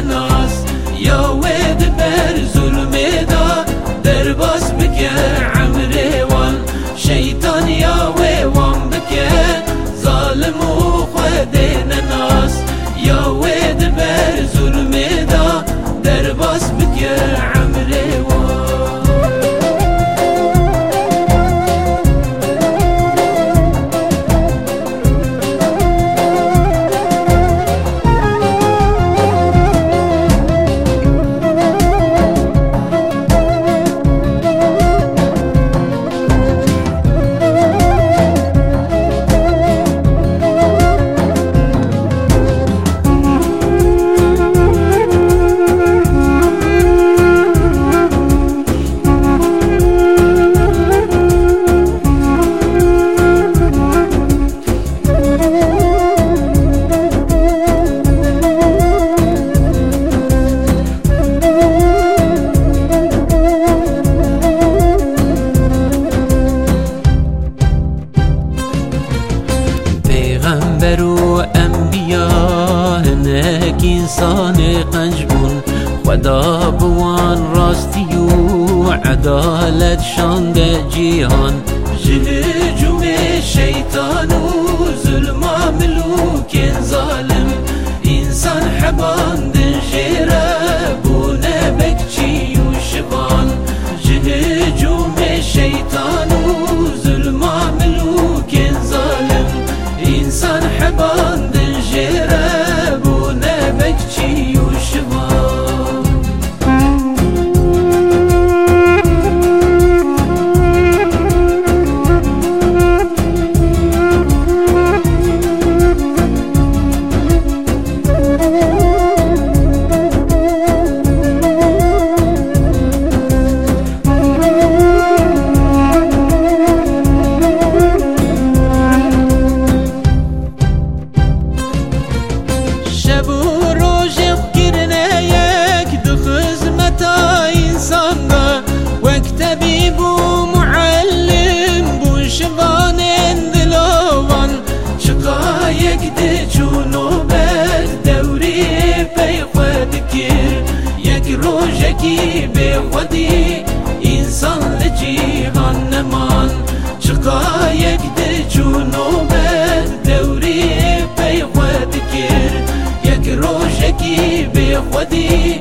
نعس خدا بوان راستی و عدالت شانده جیهان. جهجوم شیطان و ظلم ملوک ظالم. انسان حبان دنجیره بونه بکچی و زمان شقایق ده جنوب دوری پی خود کرد یک روشکی به خودی